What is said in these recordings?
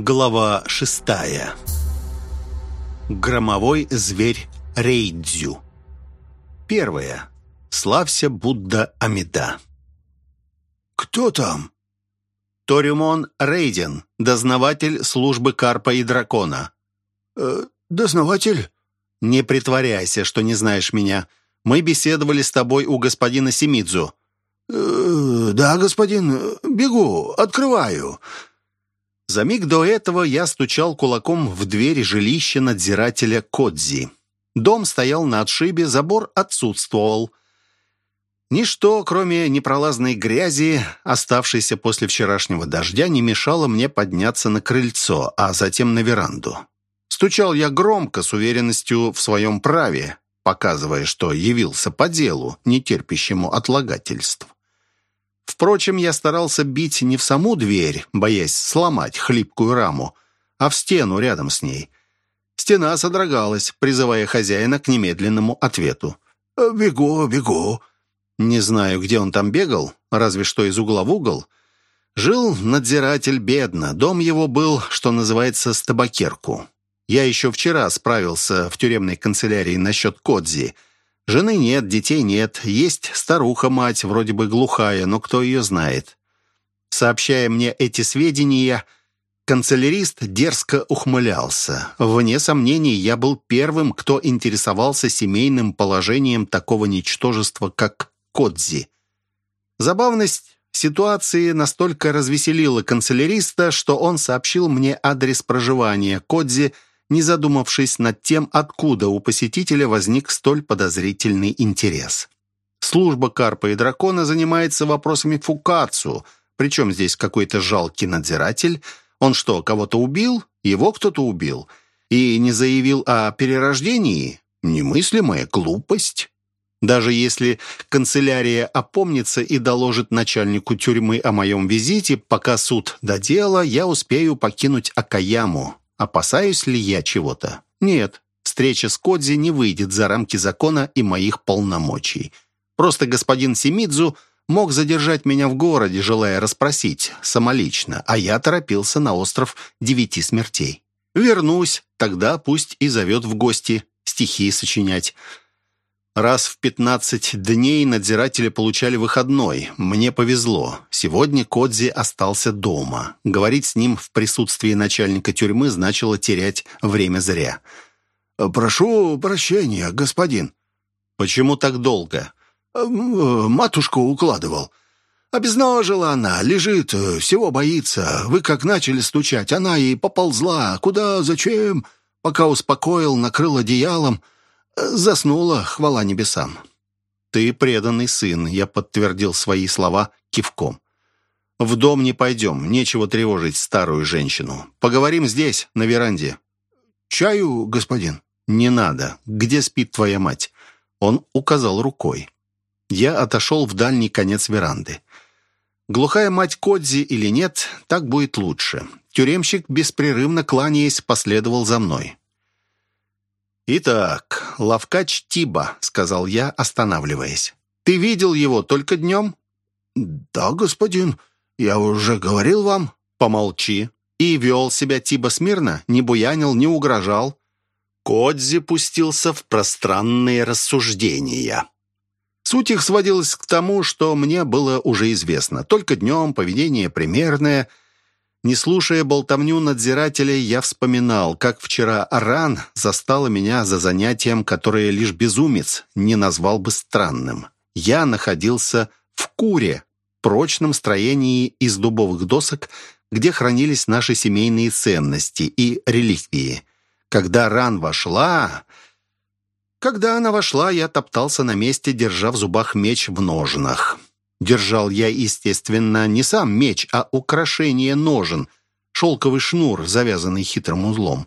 Глава шестая. Громовой зверь Рейдзю. Первое. Славься, Будда Амида. «Кто там?» Торимон Рейден, дознаватель службы Карпа и Дракона. Э, «Дознаватель?» «Не притворяйся, что не знаешь меня. Мы беседовали с тобой у господина Семидзу». Э, «Да, господин, бегу, открываю». За миг до этого я стучал кулаком в дверь жилища надзирателя Кодзи. Дом стоял на отшибе, забор отсутствовал. Ничто, кроме непролазной грязи, оставшейся после вчерашнего дождя, не мешало мне подняться на крыльцо, а затем на веранду. Стучал я громко, с уверенностью в своем праве, показывая, что явился по делу, не терпящему отлагательств. Впрочем, я старался бить не в саму дверь, боясь сломать хлипкую раму, а в стену рядом с ней. Стена содрогалась, призывая хозяина к немедленному ответу. «Бегу, бегу». Не знаю, где он там бегал, разве что из угла в угол. Жил надзиратель бедно, дом его был, что называется, с табакерку. Я еще вчера справился в тюремной канцелярии насчет Кодзи — Жены нет, детей нет, есть старуха-мать, вроде бы глухая, но кто ее знает. Сообщая мне эти сведения, канцелярист дерзко ухмылялся. Вне сомнений, я был первым, кто интересовался семейным положением такого ничтожества, как Кодзи. Забавность ситуации настолько развеселила канцеляриста, что он сообщил мне адрес проживания Кодзи – не задумавшись над тем, откуда у посетителя возник столь подозрительный интерес. Служба Карпа и Дракона занимается вопросами фукацию, причем здесь какой-то жалкий надзиратель. Он что, кого-то убил? Его кто-то убил? И не заявил о перерождении? Немыслимая глупость. Даже если канцелярия опомнится и доложит начальнику тюрьмы о моем визите, пока суд до дела, я успею покинуть Акаяму. Опасаюсь ли я чего-то? Нет. Встреча с Кодзи не выйдет за рамки закона и моих полномочий. Просто господин Семидзу мог задержать меня в городе, желая расспросить самолично, а я торопился на остров Девяти Смертей. Вернусь, тогда пусть и зовет в гости стихи сочинять. Раз в 15 дней надзиратели получали выходной. Мне повезло. Сегодня Кодзи остался дома. Говорить с ним в присутствии начальника тюрьмы значило терять время зря. «Прошу прощения, господин». «Почему так долго?» «Матушку укладывал». «Обезножила она, лежит, всего боится. Вы как начали стучать, она и поползла. Куда, зачем?» Пока успокоил, накрыл одеялом – Заснула, хвала небесам. «Ты преданный сын», — я подтвердил свои слова кивком. «В дом не пойдем, нечего тревожить старую женщину. Поговорим здесь, на веранде». «Чаю, господин?» «Не надо. Где спит твоя мать?» Он указал рукой. Я отошел в дальний конец веранды. Глухая мать Кодзи или нет, так будет лучше. Тюремщик, беспрерывно кланяясь, последовал за мной. «Итак, Лавкач Тиба», — сказал я, останавливаясь. «Ты видел его только днем?» «Да, господин, я уже говорил вам». «Помолчи». «И вел себя Тиба смирно, не буянил, не угрожал». Кодзи пустился в пространные рассуждения. Суть их сводилась к тому, что мне было уже известно. Только днем поведение примерное — не слушая болтовню надзирателя, я вспоминал, как вчера Аран застала меня за занятием, которое лишь безумец не назвал бы странным. Я находился в куре, прочном строении из дубовых досок, где хранились наши семейные ценности и реликвии. Когда Ран вошла... Когда она вошла, я топтался на месте, держа в зубах меч в ножнах. Держал я, естественно, не сам меч, а украшение ножен, шелковый шнур, завязанный хитрым узлом.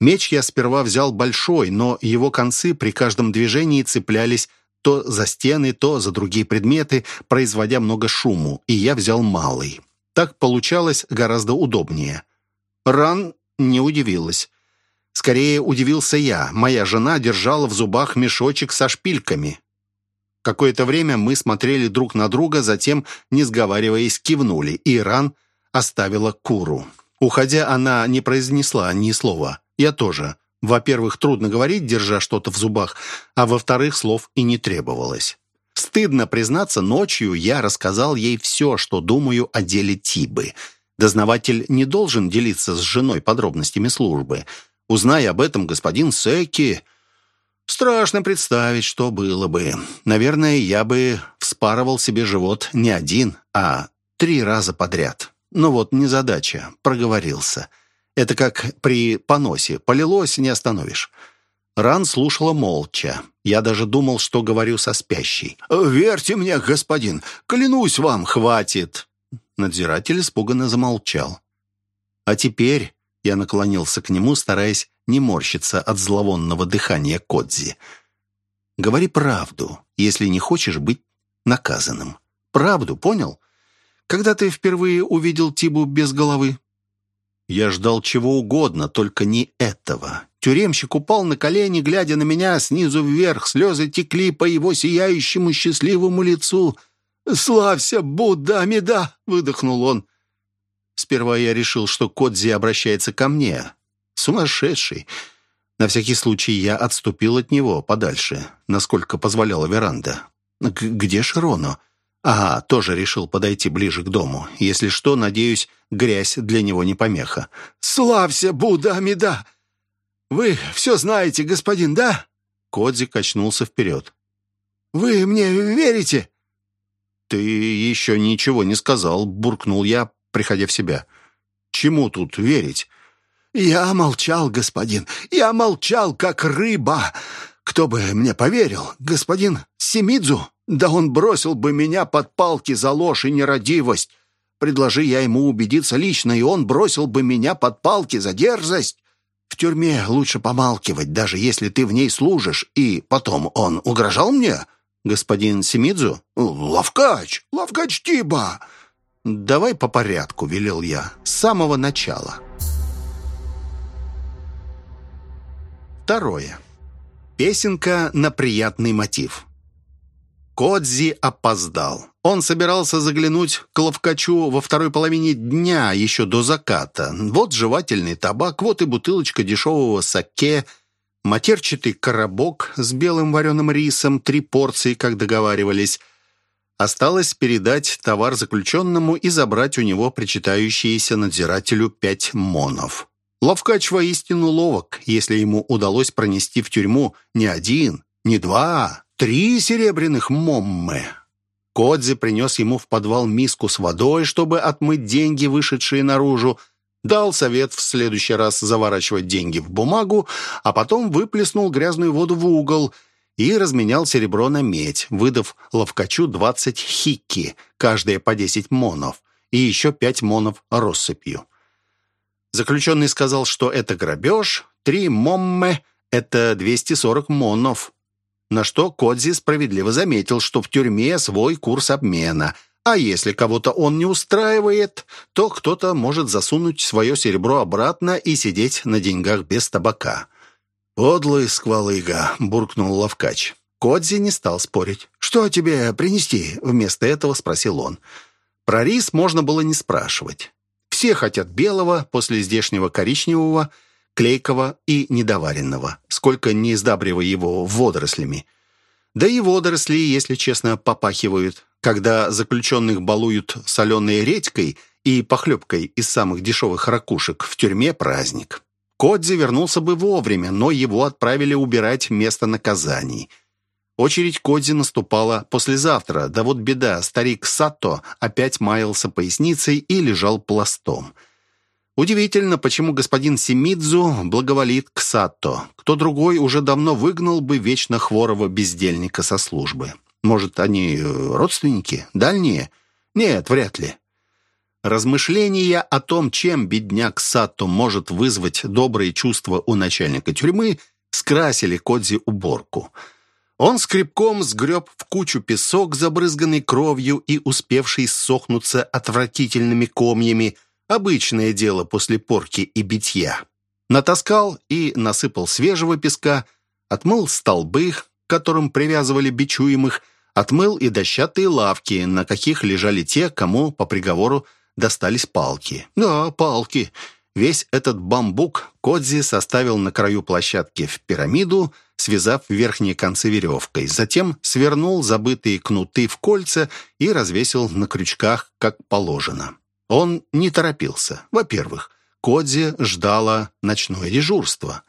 Меч я сперва взял большой, но его концы при каждом движении цеплялись то за стены, то за другие предметы, производя много шуму, и я взял малый. Так получалось гораздо удобнее. Ран не удивилась. Скорее удивился я. Моя жена держала в зубах мешочек со шпильками. Какое-то время мы смотрели друг на друга, затем, не сговариваясь, кивнули, и Иран оставила куру. Уходя, она не произнесла ни слова. Я тоже. Во-первых, трудно говорить, держа что-то в зубах, а во-вторых, слов и не требовалось. Стыдно признаться, ночью я рассказал ей все, что думаю о деле Тибы. Дознаватель не должен делиться с женой подробностями службы. Узная об этом господин Секи... Страшно представить, что было бы. Наверное, я бы вспарывал себе живот не один, а три раза подряд. Но вот незадача, проговорился. Это как при поносе. Полилось, не остановишь. Ран слушала молча. Я даже думал, что говорю со спящей. «Верьте мне, господин, клянусь вам, хватит!» Надзиратель испуганно замолчал. «А теперь...» Я наклонился к нему, стараясь не морщиться от зловонного дыхания Кодзи. «Говори правду, если не хочешь быть наказанным. Правду, понял? Когда ты впервые увидел Тибу без головы?» Я ждал чего угодно, только не этого. Тюремщик упал на колени, глядя на меня снизу вверх. Слезы текли по его сияющему счастливому лицу. «Славься, Будда Амида!» — выдохнул он. Сперва я решил, что Кодзи обращается ко мне. Сумасшедший. На всякий случай я отступил от него подальше, насколько позволяла веранда. «Где Широно?» Ага, тоже решил подойти ближе к дому. Если что, надеюсь, грязь для него не помеха. «Славься, Будда Амида! Вы все знаете, господин, да?» Кодзи качнулся вперед. «Вы мне верите?» «Ты еще ничего не сказал», — буркнул я, приходя в себя. «Чему тут верить?» «Я молчал, господин, я молчал, как рыба. Кто бы мне поверил, господин Семидзу?» Да он бросил бы меня под палки за ложь и нерадивость. Предложи я ему убедиться лично, и он бросил бы меня под палки за дерзость. В тюрьме лучше помалкивать, даже если ты в ней служишь. И потом он угрожал мне? Господин Семидзу? Лавкач, Лавкач Тиба. Давай по порядку, велел я, с самого начала. Второе. Песенка на приятный мотив. Кодзи опоздал. Он собирался заглянуть к Ловкачу во второй половине дня, еще до заката. Вот жевательный табак, вот и бутылочка дешевого саке, матерчатый коробок с белым вареным рисом, три порции, как договаривались. Осталось передать товар заключенному и забрать у него причитающиеся надзирателю пять монов. Ловкач воистину ловок, если ему удалось пронести в тюрьму не один, не два, Три серебряных моммы. Кодзи принес ему в подвал миску с водой, чтобы отмыть деньги, вышедшие наружу, дал совет в следующий раз заворачивать деньги в бумагу, а потом выплеснул грязную воду в угол и разменял серебро на медь, выдав ловкачу 20 хикки, каждая по 10 монов, и еще 5 монов россыпью. Заключенный сказал, что это грабеж, три момме — это 240 монов, на что Кодзи справедливо заметил, что в тюрьме свой курс обмена, а если кого-то он не устраивает, то кто-то может засунуть свое серебро обратно и сидеть на деньгах без табака. «Подлый сквалыга», — буркнул Лавкач. Кодзи не стал спорить. «Что тебе принести?» — вместо этого спросил он. Про рис можно было не спрашивать. Все хотят белого после здешнего коричневого — клейкого и недоваренного, сколько не издабривая его водорослями. Да и водоросли, если честно, попахивают. Когда заключенных балуют соленой редькой и похлебкой из самых дешевых ракушек, в тюрьме праздник. Кодзи вернулся бы вовремя, но его отправили убирать место наказаний. Очередь Кодзи наступала послезавтра, да вот беда, старик Сато опять маялся поясницей и лежал пластом – Удивительно, почему господин Семидзу благоволит к Сатто. Кто другой уже давно выгнал бы вечно хворого бездельника со службы. Может, они э, родственники? Дальние? Нет, вряд ли. Размышления о том, чем бедняк Сатто может вызвать добрые чувства у начальника тюрьмы, скрасили Кодзи уборку. Он скребком сгреб в кучу песок, забрызганный кровью и успевший сохнуться отвратительными комьями – Обычное дело после порки и битья. Натаскал и насыпал свежего песка, отмыл столбы, к которым привязывали бичуемых, отмыл и дощатые лавки, на каких лежали те, кому по приговору достались палки. Да, палки. Весь этот бамбук Кодзи составил на краю площадки в пирамиду, связав верхние концы веревкой. Затем свернул забытые кнуты в кольца и развесил на крючках, как положено. Он не торопился. Во-первых, Кодзи ждала ночное дежурство.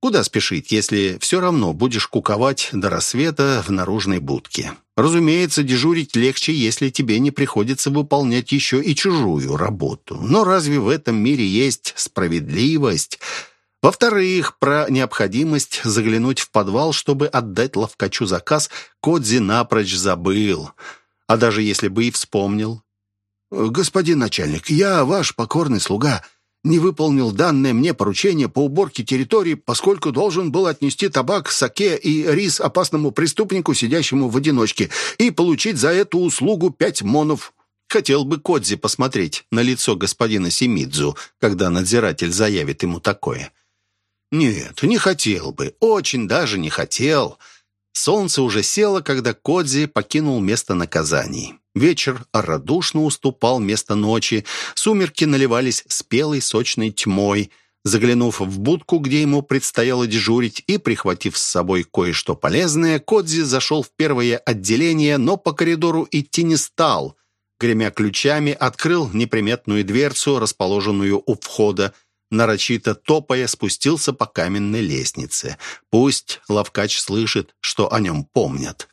Куда спешить, если все равно будешь куковать до рассвета в наружной будке? Разумеется, дежурить легче, если тебе не приходится выполнять еще и чужую работу. Но разве в этом мире есть справедливость? Во-вторых, про необходимость заглянуть в подвал, чтобы отдать ловкачу заказ, Кодзи напрочь забыл. А даже если бы и вспомнил. «Господин начальник, я ваш покорный слуга не выполнил данное мне поручение по уборке территории, поскольку должен был отнести табак, саке и рис опасному преступнику, сидящему в одиночке, и получить за эту услугу пять монов. Хотел бы Кодзи посмотреть на лицо господина Семидзу, когда надзиратель заявит ему такое. Нет, не хотел бы, очень даже не хотел. Солнце уже село, когда Кодзи покинул место наказаний. Вечер радушно уступал место ночи, сумерки наливались спелой сочной тьмой. Заглянув в будку, где ему предстояло дежурить, и прихватив с собой кое-что полезное, Кодзи зашел в первое отделение, но по коридору идти не стал. Гремя ключами, открыл неприметную дверцу, расположенную у входа, нарочито топая, спустился по каменной лестнице. Пусть Лавкач слышит, что о нем помнят.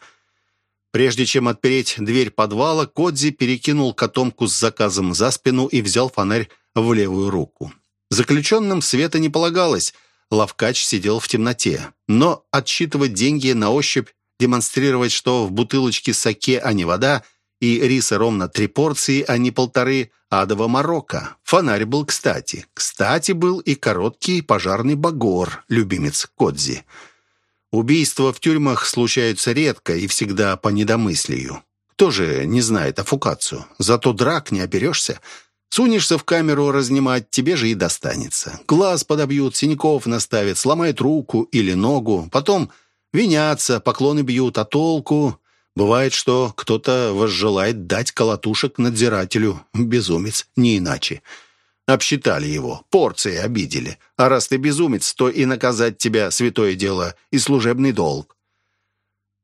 Прежде чем отпереть дверь подвала, Кодзи перекинул котомку с заказом за спину и взял фонарь в левую руку. Заключенным света не полагалось, Лавкач сидел в темноте. Но отсчитывать деньги на ощупь, демонстрировать, что в бутылочке саке, а не вода, и риса ровно три порции, а не полторы, адово Марокко. Фонарь был кстати. Кстати был и короткий пожарный багор, любимец Кодзи. Убийства в тюрьмах случаются редко и всегда по недомыслию. Кто же не знает о Фукацию? Зато драк не оберешься. Сунешься в камеру разнимать, тебе же и достанется. Глаз подобьют, синяков наставят, сломают руку или ногу. Потом винятся, поклоны бьют, а толку... Бывает, что кто-то возжелает дать колотушек надзирателю. Безумец, не иначе. Обсчитали его, порции обидели. А раз ты безумец, то и наказать тебя святое дело и служебный долг.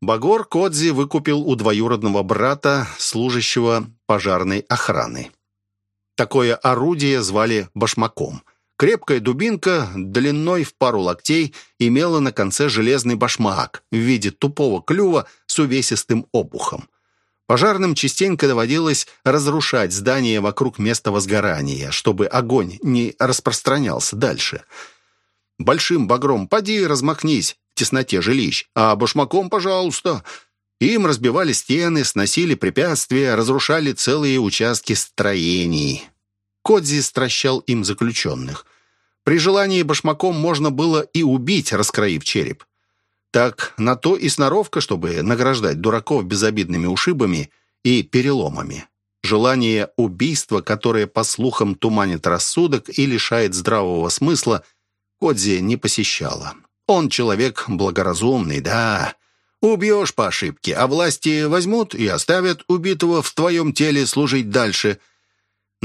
Багор Кодзи выкупил у двоюродного брата, служащего пожарной охраны. Такое орудие звали башмаком. Крепкая дубинка, длиной в пару локтей, имела на конце железный башмак в виде тупого клюва с увесистым обухом. Пожарным частенько доводилось разрушать здания вокруг места возгорания, чтобы огонь не распространялся дальше. Большим багром поди размахнись в тесноте жилищ, а башмаком, пожалуйста. Им разбивали стены, сносили препятствия, разрушали целые участки строений. Кодзи стращал им заключенных. При желании башмаком можно было и убить, раскроив череп. Так на то и сноровка, чтобы награждать дураков безобидными ушибами и переломами. Желание убийства, которое, по слухам, туманит рассудок и лишает здравого смысла, Кодзи не посещало. Он человек благоразумный, да. Убьешь по ошибке, а власти возьмут и оставят убитого в твоем теле служить дальше.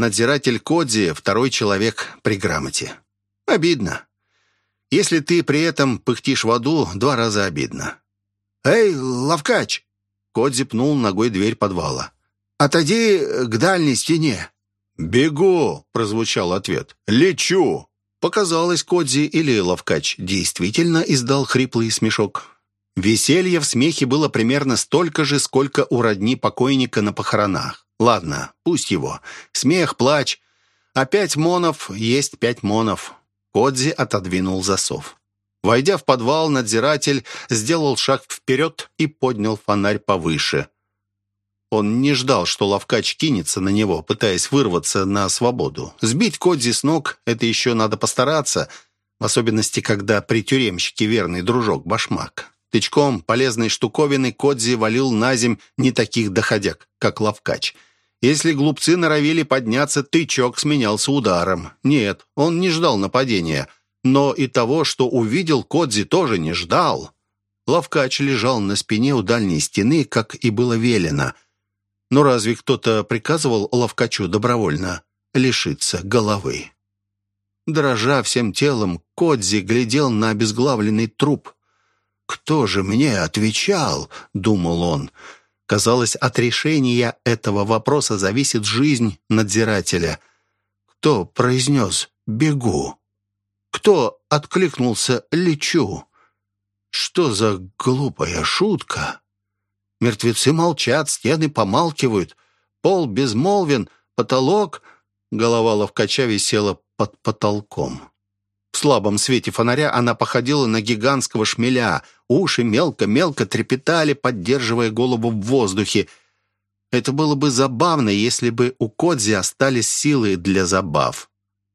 Надзиратель Кодзи — второй человек при грамоте. Обидно. Если ты при этом пыхтишь в аду, два раза обидно. «Эй, ловкач!» Кот зипнул ногой дверь подвала. «Отойди к дальней стене». «Бегу!» — прозвучал ответ. «Лечу!» Показалось, Кодзи или Ловкач действительно издал хриплый смешок. Веселье в смехе было примерно столько же, сколько у родни покойника на похоронах. Ладно, пусть его. Смех, плач. А пять монов есть пять монов. Кодзи отодвинул засов. Войдя в подвал, надзиратель сделал шаг вперед и поднял фонарь повыше. Он не ждал, что ловкач кинется на него, пытаясь вырваться на свободу. Сбить Кодзи с ног — это еще надо постараться, в особенности, когда при тюремщике верный дружок башмак. Тычком полезной штуковины Кодзи валил на земь не таких доходяг, как ловкач — если глупцы норовили подняться, тычок сменялся ударом. Нет, он не ждал нападения. Но и того, что увидел, Кодзи тоже не ждал. Лавкач лежал на спине у дальней стены, как и было велено. Но разве кто-то приказывал Ловкачу добровольно лишиться головы? Дрожа всем телом, Кодзи глядел на обезглавленный труп. «Кто же мне отвечал?» — думал он. Казалось, от решения этого вопроса зависит жизнь надзирателя. Кто произнес «бегу»? Кто откликнулся «лечу»? Что за глупая шутка? Мертвецы молчат, стены помалкивают, пол безмолвен, потолок... Голова ловкача висела под потолком. В слабом свете фонаря она походила на гигантского шмеля. Уши мелко-мелко трепетали, поддерживая голову в воздухе. Это было бы забавно, если бы у Кодзи остались силы для забав.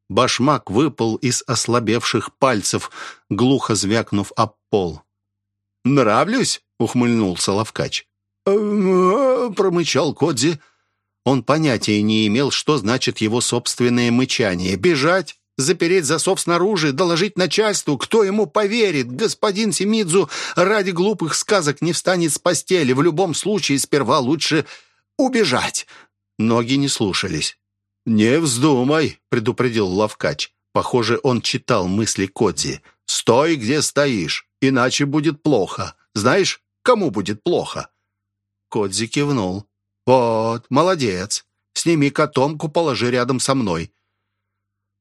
Башмак выпал из ослабевших пальцев, глухо звякнув об пол. «Нравлюсь?» — ухмыльнулся Лавкач. «Э, промычал Кодзи. Он понятия не имел, что значит его собственное мычание. «Бежать? Запереть засов снаружи? Доложить начальству? Кто ему поверит? Господин Семидзу ради глупых сказок не встанет с постели. В любом случае сперва лучше убежать». Ноги не слушались. «Не вздумай», — предупредил Лавкач. Похоже, он читал мысли Кодзи. «Стой, где стоишь, иначе будет плохо. Знаешь, кому будет плохо?» Кодзи кивнул. «Вот, молодец. Сними котомку, положи рядом со мной».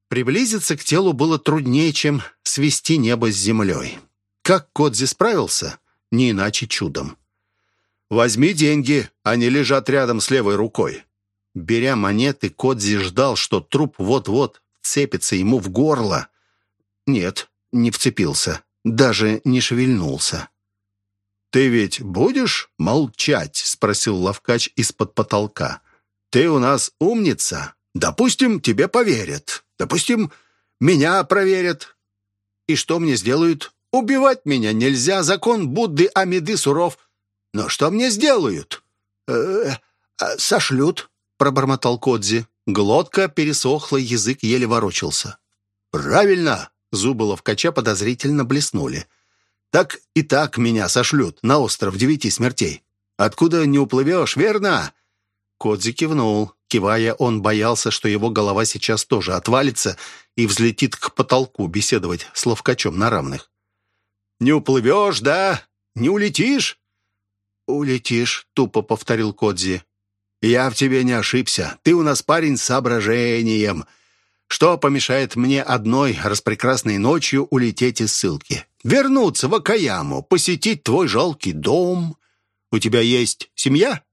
Приблизиться к телу было труднее, чем свести небо с землей. Как Кодзи справился? Не иначе чудом. «Возьми деньги, они лежат рядом с левой рукой». Беря монеты, Кодзи ждал, что труп вот-вот вцепится ему в горло. Нет, не вцепился, даже не шевельнулся. «Ты ведь будешь молчать?» — спросил Лавкач из-под потолка. «Ты у нас умница. Допустим, тебе поверят. Допустим, меня проверят. И что мне сделают? Убивать меня нельзя. Закон Будды Амиды суров. Но что мне сделают?» «Э -э, «Сошлют», — пробормотал Кодзи. Глотка пересохла, язык еле ворочался. «Правильно!» — зубы ловкача подозрительно блеснули. Так и так меня сошлют на остров девяти смертей. Откуда не уплывешь, верно?» Кодзи кивнул. Кивая, он боялся, что его голова сейчас тоже отвалится и взлетит к потолку беседовать с ловкачом на равных. «Не уплывешь, да? Не улетишь?» «Улетишь», — тупо повторил Кодзи. «Я в тебе не ошибся. Ты у нас парень с соображением. Что помешает мне одной распрекрасной ночью улететь из ссылки? Вернуться в Акаяму, посетить твой жалкий дом. У тебя есть семья?»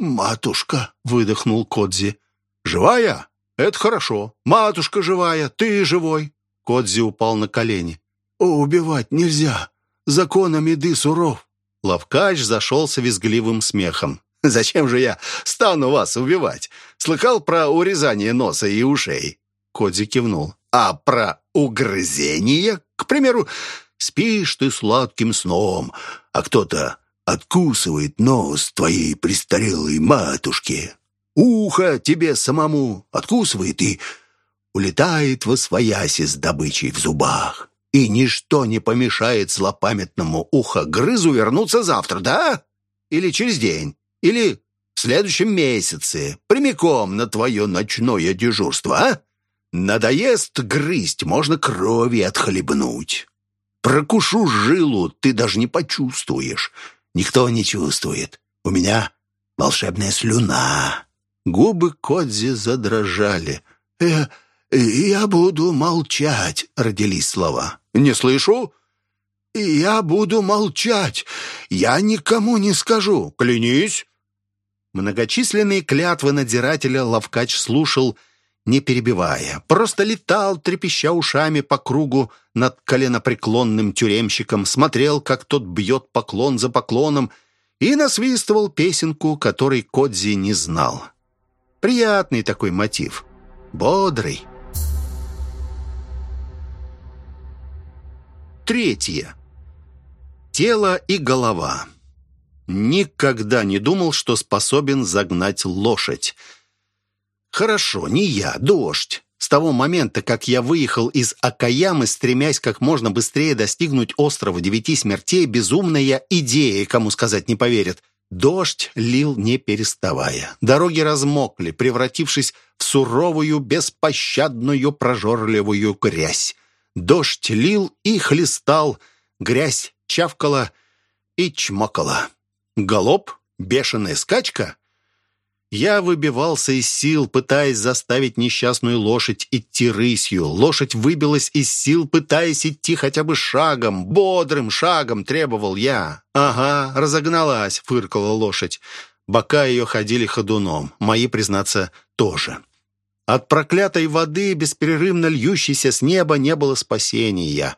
«Матушка», — выдохнул Кодзи. «Живая? Это хорошо. Матушка живая, ты живой». Кодзи упал на колени. «Убивать нельзя. Закон Амиды суров». Лавкач зашелся визгливым смехом. «Зачем же я стану вас убивать? Слыхал про урезание носа и ушей?» Кодзи кивнул. «А про угрызение? К примеру, спишь ты сладким сном, а кто-то откусывает нос твоей престарелой матушке. Ухо тебе самому откусывает и улетает во свояси с добычей в зубах. И ничто не помешает злопамятному ухо-грызу вернуться завтра, да? Или через день, или в следующем месяце, прямиком на твое ночное дежурство, а? Надоест грызть, можно крови отхлебнуть. Прокушу жилу, ты даже не почувствуешь. Никто не чувствует. У меня волшебная слюна». Губы Кодзи задрожали. «Э, «Я буду молчать», — родились слова. «Не слышу?» «Я буду молчать. Я никому не скажу. Клянись». Многочисленные клятвы надзирателя Лавкач слушал, — не перебивая, просто летал, трепеща ушами по кругу над коленопреклонным тюремщиком, смотрел, как тот бьет поклон за поклоном, и насвистывал песенку, которой Кодзи не знал. Приятный такой мотив, бодрый. Третье. Тело и голова. Никогда не думал, что способен загнать лошадь. Хорошо, не я, дождь. С того момента, как я выехал из Акаямы, стремясь как можно быстрее достигнуть острова Девяти Смертей, безумная идея, кому сказать не поверят. Дождь лил не переставая. Дороги размокли, превратившись в суровую, беспощадную, прожорливую грязь. Дождь лил и хлестал, грязь чавкала и чмокала. Голоб, бешеная скачка. Я выбивался из сил, пытаясь заставить несчастную лошадь идти рысью. Лошадь выбилась из сил, пытаясь идти хотя бы шагом. Бодрым шагом требовал я. «Ага, разогналась», — фыркала лошадь. Бока ее ходили ходуном. Мои, признаться, тоже. От проклятой воды, беспрерывно льющейся с неба, не было спасения.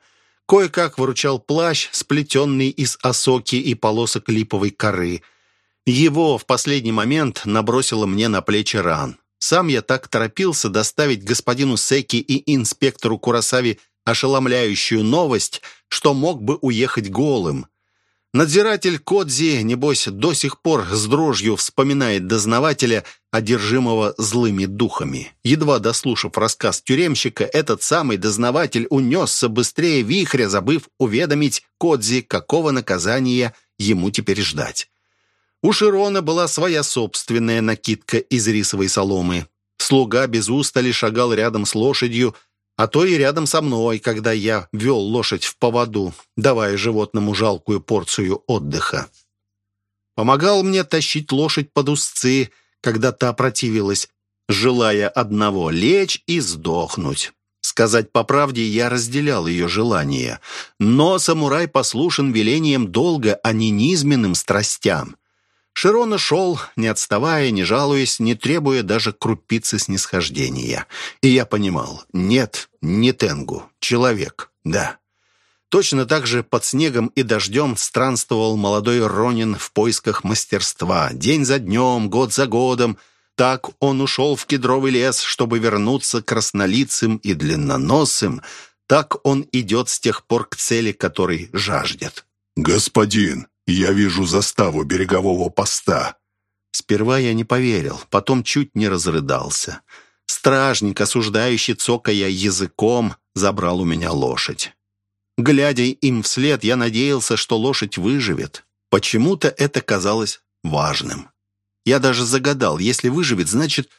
Кое-как выручал плащ, сплетенный из осоки и полосок липовой коры — его в последний момент набросило мне на плечи ран. Сам я так торопился доставить господину Секи и инспектору Курасави ошеломляющую новость, что мог бы уехать голым. Надзиратель Кодзи, небось, до сих пор с дрожью вспоминает дознавателя, одержимого злыми духами. Едва дослушав рассказ тюремщика, этот самый дознаватель унесся быстрее вихря, забыв уведомить Кодзи, какого наказания ему теперь ждать. У Широна была своя собственная накидка из рисовой соломы. Слуга без устали шагал рядом с лошадью, а то и рядом со мной, когда я вел лошадь в поводу, давая животному жалкую порцию отдыха. Помогал мне тащить лошадь под узцы, когда та противилась, желая одного — лечь и сдохнуть. Сказать по правде, я разделял ее желание. Но самурай послушен велениям долга, а не низменным страстям. Широна шел, не отставая, не жалуясь, не требуя даже крупицы снисхождения. И я понимал, нет, не Тенгу, человек, да. Точно так же под снегом и дождем странствовал молодой Ронин в поисках мастерства. День за днем, год за годом. Так он ушел в кедровый лес, чтобы вернуться краснолицым и длинноносым. Так он идет с тех пор к цели, которой жаждет. «Господин!» «Я вижу заставу берегового поста». Сперва я не поверил, потом чуть не разрыдался. Стражник, осуждающий цокая языком, забрал у меня лошадь. Глядя им вслед, я надеялся, что лошадь выживет. Почему-то это казалось важным. Я даже загадал, если выживет, значит,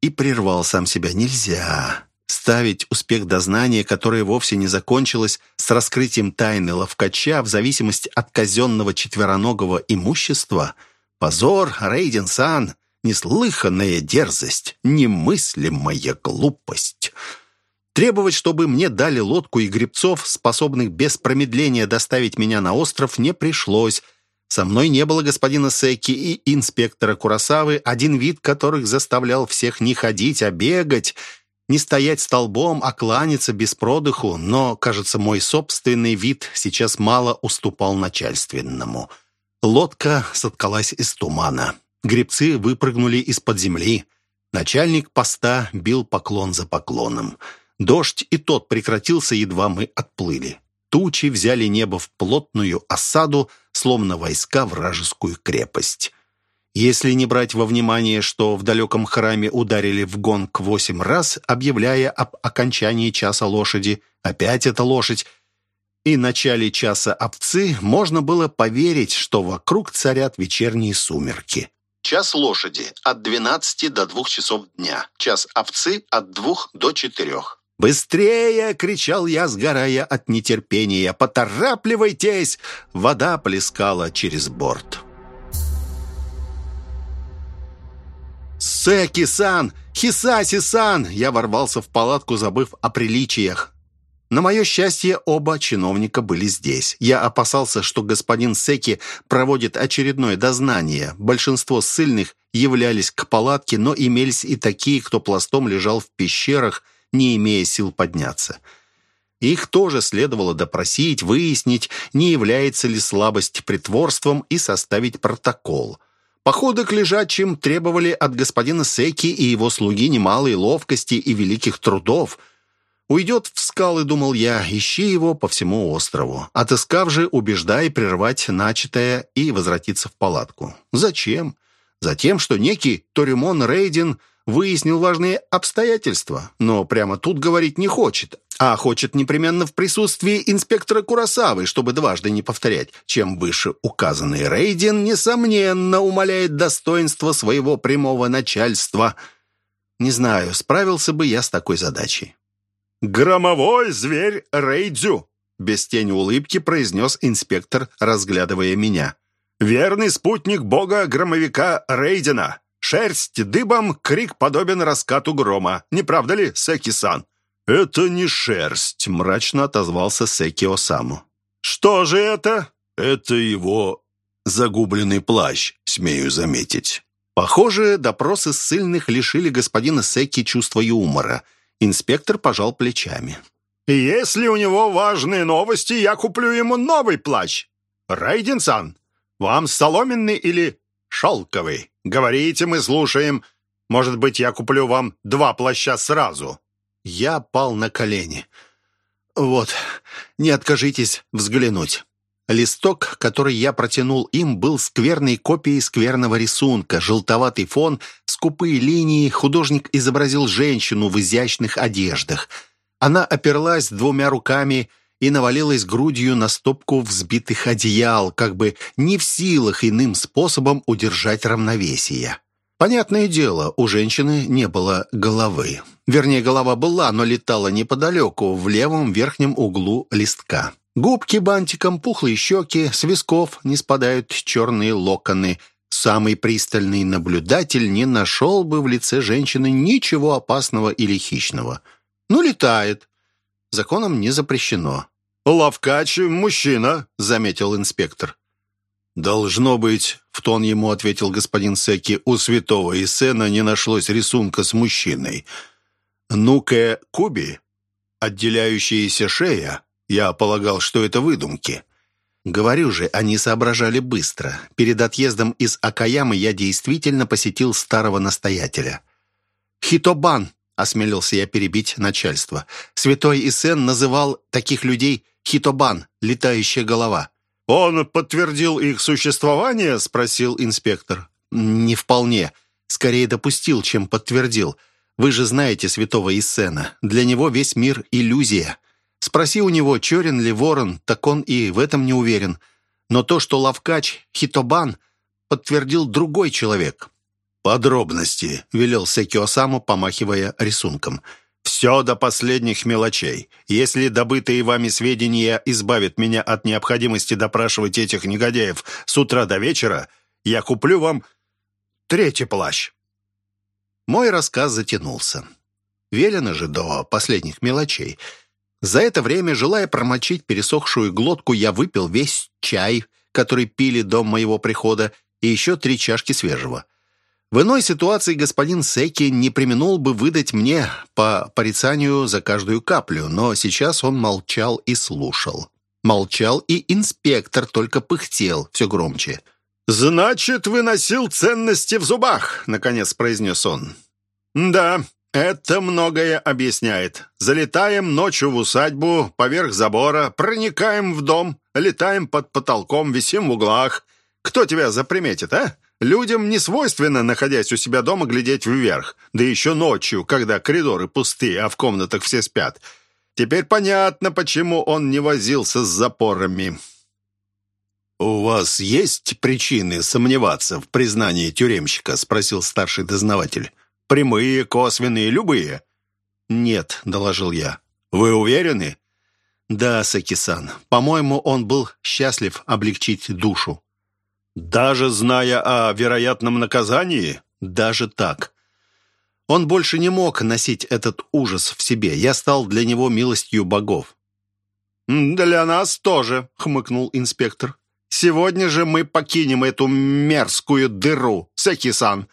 и прервал сам себя. Нельзя. Ставить успех дознания, которое вовсе не закончилось, с раскрытием тайны ловкача в зависимости от казенного четвероногого имущества – позор, Рейден-сан, неслыханная дерзость, немыслимая глупость. Требовать, чтобы мне дали лодку и гребцов, способных без промедления доставить меня на остров, не пришлось. Со мной не было господина Секи и инспектора Курасавы, один вид которых заставлял всех не ходить, а бегать – не стоять столбом, а кланяться без продыху, но, кажется, мой собственный вид сейчас мало уступал начальственному. Лодка соткалась из тумана. Гребцы выпрыгнули из-под земли. Начальник поста бил поклон за поклоном. Дождь и тот прекратился, едва мы отплыли. Тучи взяли небо в плотную осаду, словно войска вражескую крепость. Если не брать во внимание, что в далеком храме ударили в гонг восемь раз, объявляя об окончании часа лошади, опять эта лошадь, и начале часа овцы, можно было поверить, что вокруг царят вечерние сумерки. Час лошади от 12 до 2 часов дня, час овцы от 2 до 4. «Быстрее!» — кричал я, сгорая от нетерпения. «Поторапливайтесь!» Вода плескала через борт. «Секи-сан! Хисаси-сан!» Я ворвался в палатку, забыв о приличиях. На мое счастье, оба чиновника были здесь. Я опасался, что господин Секи проводит очередное дознание. Большинство ссыльных являлись к палатке, но имелись и такие, кто пластом лежал в пещерах, не имея сил подняться. Их тоже следовало допросить, выяснить, не является ли слабость притворством и составить протокол. Походы к лежачим требовали от господина Секи и его слуги немалой ловкости и великих трудов. Уйдет в скалы, думал я, ищи его по всему острову. Отыскав же, убеждай прервать начатое и возвратиться в палатку. Зачем? Затем, что некий Торимон Рейдин выяснил важные обстоятельства, но прямо тут говорить не хочет, а хочет непременно в присутствии инспектора Курасавы, чтобы дважды не повторять, чем выше указанный Рейден, несомненно, умаляет достоинство своего прямого начальства. Не знаю, справился бы я с такой задачей. «Громовой зверь Рейдзю!» без тени улыбки произнес инспектор, разглядывая меня. «Верный спутник бога-громовика Рейдена. Шерсть дыбом, крик подобен раскату грома. Не правда ли, Секи-сан?» «Это не шерсть», — мрачно отозвался Секи Осаму. «Что же это?» «Это его загубленный плащ, смею заметить». Похоже, допросы ссыльных лишили господина Секи чувства юмора. Инспектор пожал плечами. «Если у него важные новости, я куплю ему новый плащ. Райден-сан, вам соломенный или шелковый? Говорите, мы слушаем. Может быть, я куплю вам два плаща сразу?» Я пал на колени. «Вот, не откажитесь взглянуть». Листок, который я протянул им, был скверной копией скверного рисунка, желтоватый фон, скупые линии, художник изобразил женщину в изящных одеждах. Она оперлась двумя руками и навалилась грудью на стопку взбитых одеял, как бы не в силах иным способом удержать равновесие. Понятное дело, у женщины не было головы. Вернее, голова была, но летала неподалеку, в левом верхнем углу листка. Губки бантиком, пухлые щеки, с висков не спадают черные локоны. Самый пристальный наблюдатель не нашел бы в лице женщины ничего опасного или хищного. Ну, летает. Законом не запрещено. «Лавкач мужчина», — заметил инспектор. «Должно быть», — в тон ему ответил господин Секи, «у святого Исена не нашлось рисунка с мужчиной. Ну-ка, Куби, отделяющаяся шея, я полагал, что это выдумки». Говорю же, они соображали быстро. Перед отъездом из Акаямы я действительно посетил старого настоятеля. «Хитобан», — осмелился я перебить начальство. «Святой Исен называл таких людей хитобан, летающая голова». «Он подтвердил их существование?» — спросил инспектор. «Не вполне. Скорее допустил, чем подтвердил. Вы же знаете святого Иссена. Для него весь мир — иллюзия. Спроси у него, черен ли ворон, так он и в этом не уверен. Но то, что Лавкач — хитобан, подтвердил другой человек». «Подробности», — велел Секиосаму, помахивая рисунком. Все до последних мелочей. Если добытые вами сведения избавят меня от необходимости допрашивать этих негодяев с утра до вечера, я куплю вам третий плащ». Мой рассказ затянулся. Велено же до последних мелочей. За это время, желая промочить пересохшую глотку, я выпил весь чай, который пили до моего прихода, и еще три чашки свежего. В иной ситуации господин Секи не применул бы выдать мне по порицанию за каждую каплю, но сейчас он молчал и слушал. Молчал и инспектор, только пыхтел все громче. «Значит, выносил ценности в зубах», — наконец произнес он. «Да, это многое объясняет. Залетаем ночью в усадьбу, поверх забора, проникаем в дом, летаем под потолком, висим в углах. Кто тебя заприметит, а?» Людям не свойственно, находясь у себя дома, глядеть вверх, да еще ночью, когда коридоры пустые, а в комнатах все спят. Теперь понятно, почему он не возился с запорами. «У вас есть причины сомневаться в признании тюремщика?» — спросил старший дознаватель. «Прямые, косвенные, любые?» «Нет», — доложил я. «Вы уверены?» «Да, Сакисан. По-моему, он был счастлив облегчить душу». Даже зная о вероятном наказании? Даже так. Он больше не мог носить этот ужас в себе. Я стал для него милостью богов. «Для нас тоже», — хмыкнул инспектор. «Сегодня же мы покинем эту мерзкую дыру, Секи-сан.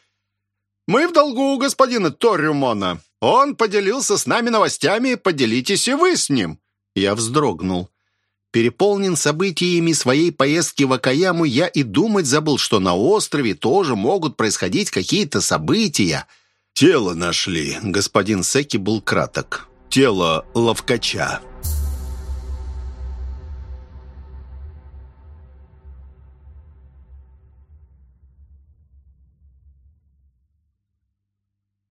Мы в долгу у господина Торюмона. Он поделился с нами новостями, поделитесь и вы с ним». Я вздрогнул. Переполнен событиями своей поездки в Акаяму, я и думать забыл, что на острове тоже могут происходить какие-то события. «Тело нашли», — господин Секи был краток. «Тело ловкача».